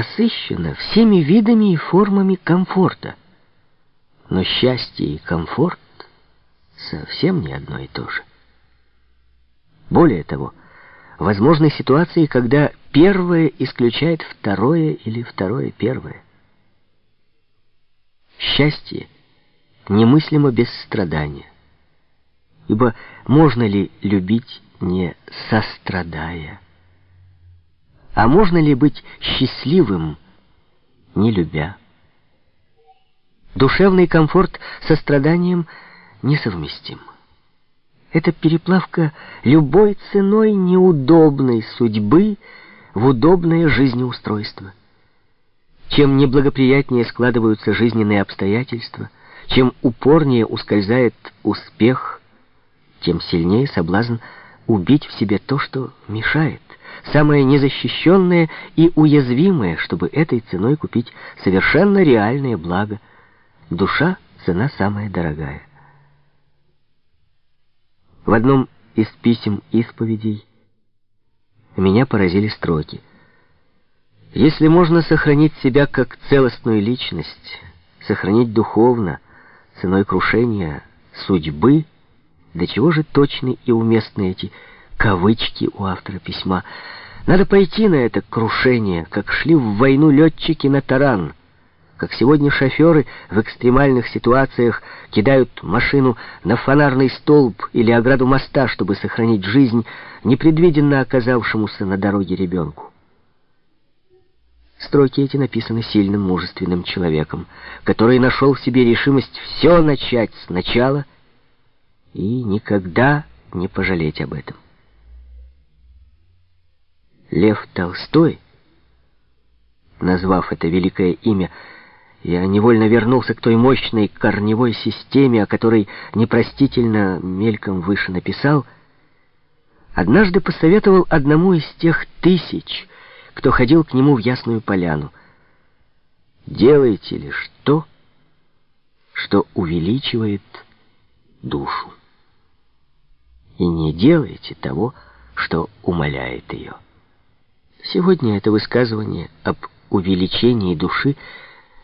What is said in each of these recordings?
насыщена всеми видами и формами комфорта. Но счастье и комфорт совсем не одно и то же. Более того, возможны ситуации, когда первое исключает второе или второе первое. Счастье немыслимо без страдания. Ибо можно ли любить, не сострадая? А можно ли быть счастливым, не любя? Душевный комфорт со страданием несовместим. Это переплавка любой ценой неудобной судьбы в удобное жизнеустройство. Чем неблагоприятнее складываются жизненные обстоятельства, чем упорнее ускользает успех, тем сильнее соблазн убить в себе то, что мешает, самое незащищенное и уязвимое, чтобы этой ценой купить совершенно реальное благо. Душа — цена самая дорогая. В одном из писем исповедей меня поразили строки. Если можно сохранить себя как целостную личность, сохранить духовно, ценой крушения судьбы, до чего же точны и уместны эти кавычки у автора письма. Надо пойти на это крушение, как шли в войну летчики на таран, как сегодня шоферы в экстремальных ситуациях кидают машину на фонарный столб или ограду моста, чтобы сохранить жизнь непредвиденно оказавшемуся на дороге ребенку. Строки эти написаны сильным, мужественным человеком, который нашел в себе решимость все начать сначала и никогда не пожалеть об этом. Лев Толстой, назвав это великое имя, я невольно вернулся к той мощной корневой системе, о которой непростительно мельком выше написал, однажды посоветовал одному из тех тысяч, кто ходил к нему в Ясную Поляну. «Делайте лишь то, что увеличивает душу, и не делайте того, что умаляет ее». Сегодня это высказывание об увеличении души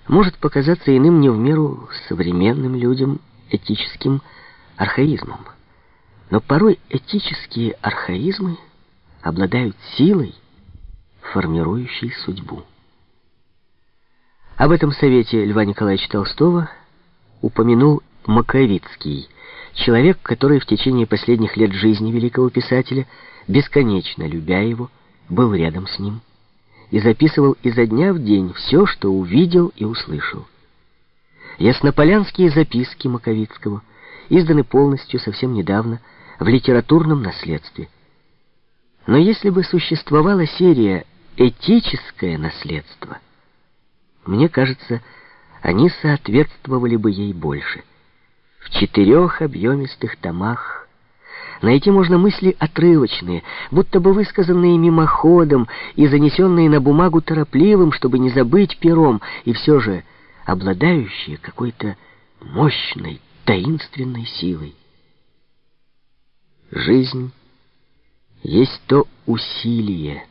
может показаться иным не в меру современным людям этическим архаизмом. Но порой этические архаизмы обладают силой, формирующей судьбу. Об этом совете Льва Николаевича Толстого упомянул Маковицкий, человек, который в течение последних лет жизни великого писателя, бесконечно любя его, был рядом с ним и записывал изо дня в день все, что увидел и услышал. Яснополянские записки Маковицкого изданы полностью совсем недавно в литературном наследстве. Но если бы существовала серия «Этическое наследство», мне кажется, они соответствовали бы ей больше. В четырех объемистых томах Найти можно мысли отрывочные, будто бы высказанные мимоходом и занесенные на бумагу торопливым, чтобы не забыть пером, и все же обладающие какой-то мощной, таинственной силой. Жизнь есть то усилие,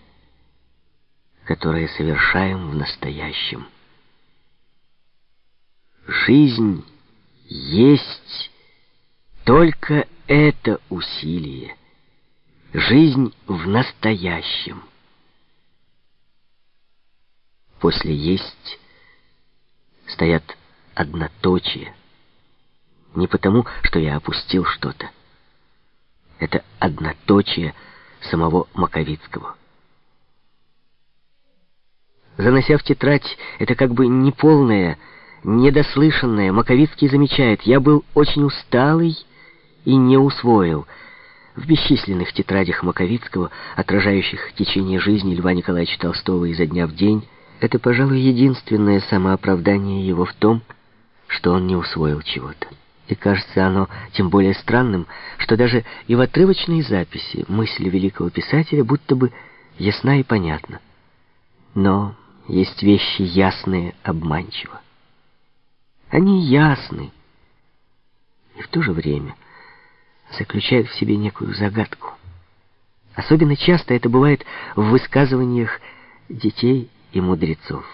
которое совершаем в настоящем. Жизнь есть только это усилие. Жизнь в настоящем. После «есть» стоят одноточие. Не потому, что я опустил что-то. Это одноточие самого Маковицкого. Занося в тетрадь это как бы неполное, недослышанное, Маковицкий замечает, я был очень усталый, и не усвоил. В бесчисленных тетрадях Маковицкого, отражающих течение жизни Льва Николаевича Толстого изо дня в день, это, пожалуй, единственное самооправдание его в том, что он не усвоил чего-то. И кажется оно тем более странным, что даже и в отрывочной записи мысли великого писателя будто бы ясна и понятна. Но есть вещи ясные обманчиво. Они ясны, и в то же время заключает в себе некую загадку. Особенно часто это бывает в высказываниях детей и мудрецов.